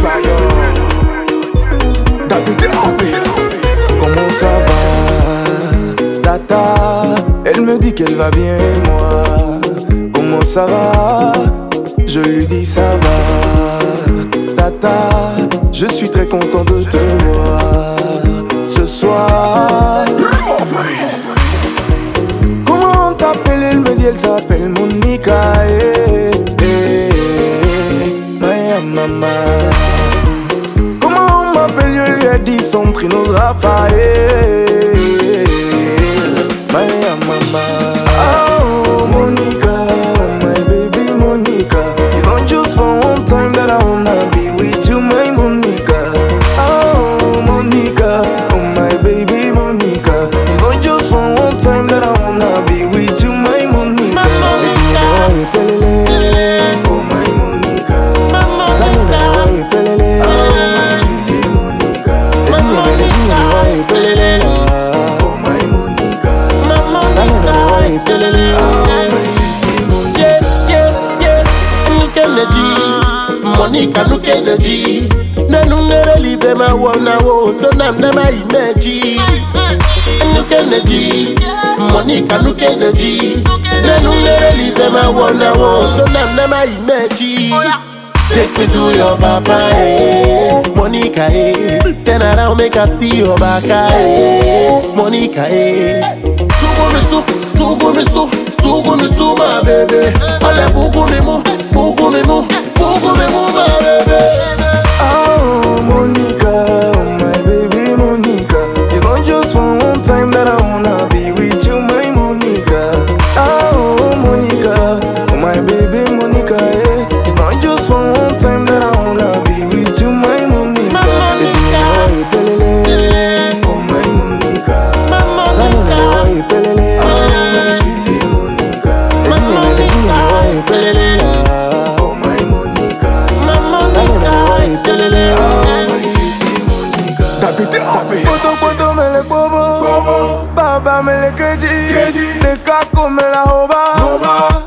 fire. Comment ça va, Tata? Elle me dit qu'elle va bien, moi. Comment ça va? Je lui dis ça va, Tata. Je suis très content de te voir ce soir. Comment t'appelles Elle me dit elle s'appelle Monica. Eh, eh, eh, hey, hey, hey, my mama j'ai dit son prénom Raphaël. money kanuke energy nanu nereli be ma wona wo to nam na ma imeji kanuke energy money kanuke energy nanu nereli be ma wona wo to nam na ma imeji Take me to your papa, eh. Monica, eh. Turn around, make I see your back, eh. Monica, eh. Tugumisu, tugumisu, tugumisu, my baby. telele. Foto me le bobo, baba me le queji, de caco me la joba.